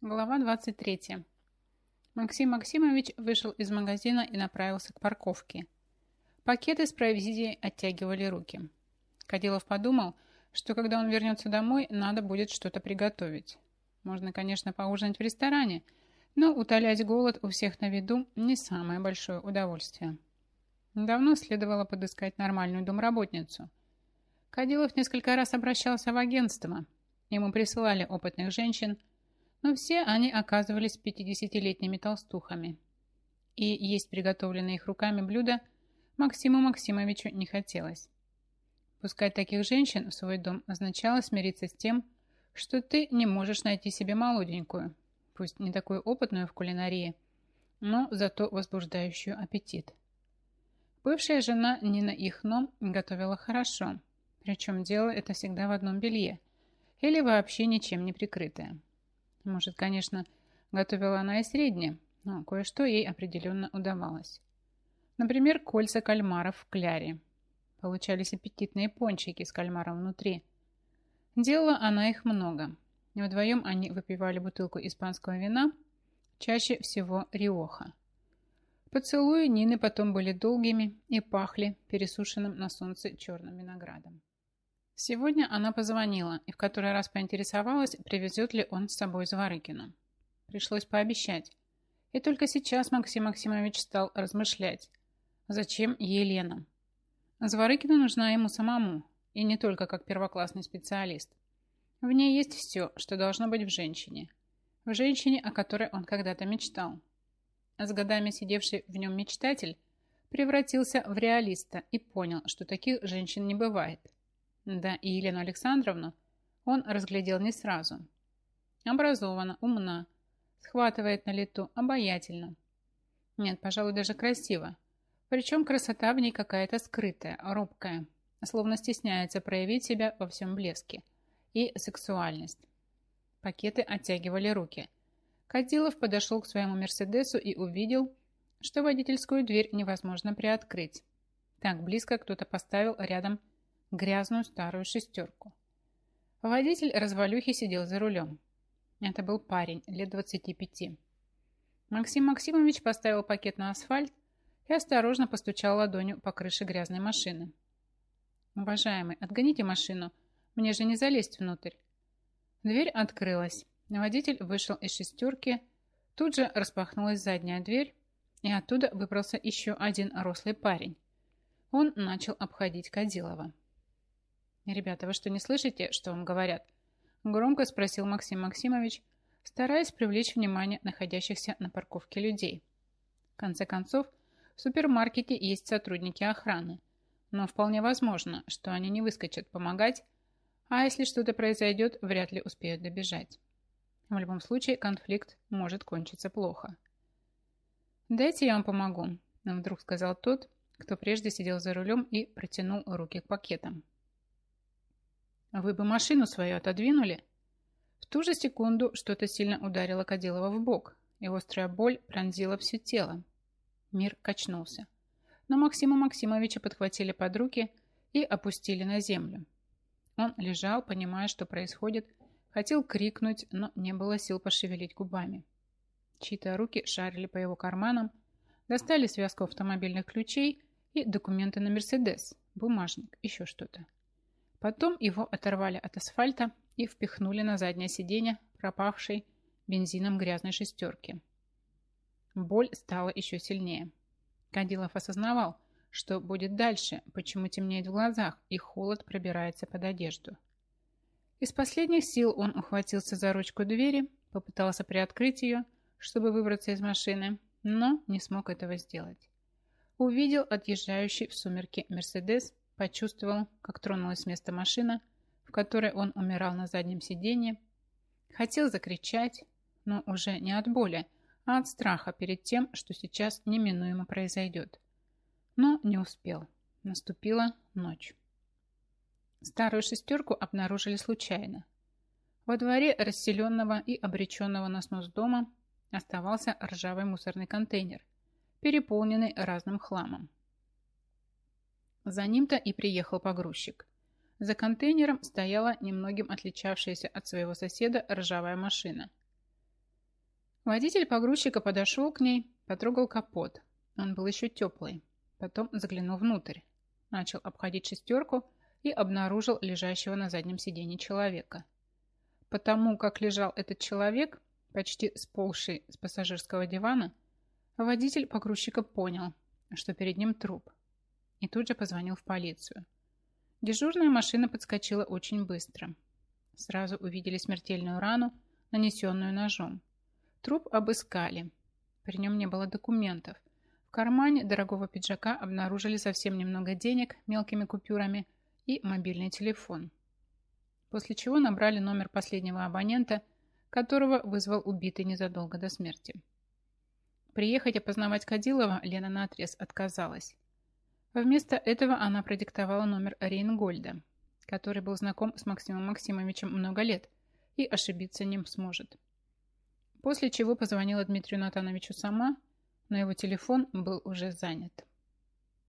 Глава 23. Максим Максимович вышел из магазина и направился к парковке. Пакеты с провизией оттягивали руки. Кадилов подумал, что когда он вернется домой, надо будет что-то приготовить. Можно, конечно, поужинать в ресторане, но утолять голод у всех на виду не самое большое удовольствие. Давно следовало подыскать нормальную домработницу. Кадилов несколько раз обращался в агентство. Ему присылали опытных женщин – но все они оказывались 50-летними толстухами. И есть приготовленные их руками блюда Максиму Максимовичу не хотелось. Пускать таких женщин в свой дом означало смириться с тем, что ты не можешь найти себе молоденькую, пусть не такую опытную в кулинарии, но зато возбуждающую аппетит. Бывшая жена Нина Ихно готовила хорошо, причем делала это всегда в одном белье или вообще ничем не прикрытое. Может, конечно, готовила она и средне, но кое-что ей определенно удавалось. Например, кольца кальмаров в кляре. Получались аппетитные пончики с кальмаром внутри. Делала она их много. Вдвоем они выпивали бутылку испанского вина, чаще всего риоха. Поцелуи Нины потом были долгими и пахли пересушенным на солнце черным виноградом. Сегодня она позвонила и в который раз поинтересовалась, привезет ли он с собой Зворыкину. Пришлось пообещать. И только сейчас Максим Максимович стал размышлять. Зачем Елена? Зворыкина нужна ему самому, и не только как первоклассный специалист. В ней есть все, что должно быть в женщине. В женщине, о которой он когда-то мечтал. С годами сидевший в нем мечтатель превратился в реалиста и понял, что таких женщин не бывает – да, и Елену Александровну он разглядел не сразу. Образована, умна, схватывает на лету, обаятельно. Нет, пожалуй, даже красиво. Причем красота в ней какая-то скрытая, робкая, словно стесняется проявить себя во всем блеске. И сексуальность. Пакеты оттягивали руки. Кадилов подошел к своему Мерседесу и увидел, что водительскую дверь невозможно приоткрыть. Так близко кто-то поставил рядом грязную старую шестерку. Водитель развалюхи сидел за рулем. Это был парень, лет 25. Максим Максимович поставил пакет на асфальт и осторожно постучал ладонью по крыше грязной машины. «Уважаемый, отгоните машину, мне же не залезть внутрь». Дверь открылась. Водитель вышел из шестерки, тут же распахнулась задняя дверь, и оттуда выбрался еще один рослый парень. Он начал обходить Кадилова. «Ребята, вы что, не слышите, что вам говорят?» Громко спросил Максим Максимович, стараясь привлечь внимание находящихся на парковке людей. В конце концов, в супермаркете есть сотрудники охраны, но вполне возможно, что они не выскочат помогать, а если что-то произойдет, вряд ли успеют добежать. В любом случае, конфликт может кончиться плохо. «Дайте я вам помогу», – вдруг сказал тот, кто прежде сидел за рулем и протянул руки к пакетам. Вы бы машину свою отодвинули? В ту же секунду что-то сильно ударило Кадилова в бок, и острая боль пронзила все тело. Мир качнулся. Но Максима Максимовича подхватили под руки и опустили на землю. Он лежал, понимая, что происходит, хотел крикнуть, но не было сил пошевелить губами. Чьи-то руки шарили по его карманам, достали связку автомобильных ключей и документы на Мерседес, бумажник, еще что-то. Потом его оторвали от асфальта и впихнули на заднее сиденье пропавшей бензином грязной шестерки. Боль стала еще сильнее. Кадилов осознавал, что будет дальше, почему темнеет в глазах и холод пробирается под одежду. Из последних сил он ухватился за ручку двери, попытался приоткрыть ее, чтобы выбраться из машины, но не смог этого сделать. Увидел отъезжающий в сумерки Мерседес Почувствовал, как тронулась с места машина, в которой он умирал на заднем сиденье. Хотел закричать, но уже не от боли, а от страха перед тем, что сейчас неминуемо произойдет. Но не успел. Наступила ночь. Старую шестерку обнаружили случайно. Во дворе расселенного и обреченного на снос дома оставался ржавый мусорный контейнер, переполненный разным хламом. За ним-то и приехал погрузчик. За контейнером стояла немногим отличавшаяся от своего соседа ржавая машина. Водитель погрузчика подошел к ней, потрогал капот. Он был еще теплый. Потом заглянул внутрь. Начал обходить шестерку и обнаружил лежащего на заднем сиденье человека. Потому как лежал этот человек, почти сползший с пассажирского дивана, водитель погрузчика понял, что перед ним труп. И тут же позвонил в полицию. Дежурная машина подскочила очень быстро. Сразу увидели смертельную рану, нанесенную ножом. Труп обыскали. При нем не было документов. В кармане дорогого пиджака обнаружили совсем немного денег мелкими купюрами и мобильный телефон. После чего набрали номер последнего абонента, которого вызвал убитый незадолго до смерти. Приехать опознавать Кадилова Лена наотрез отказалась. Вместо этого она продиктовала номер Рейнгольда, который был знаком с Максимом Максимовичем много лет и ошибиться не сможет. После чего позвонила Дмитрию Натановичу сама, но его телефон был уже занят.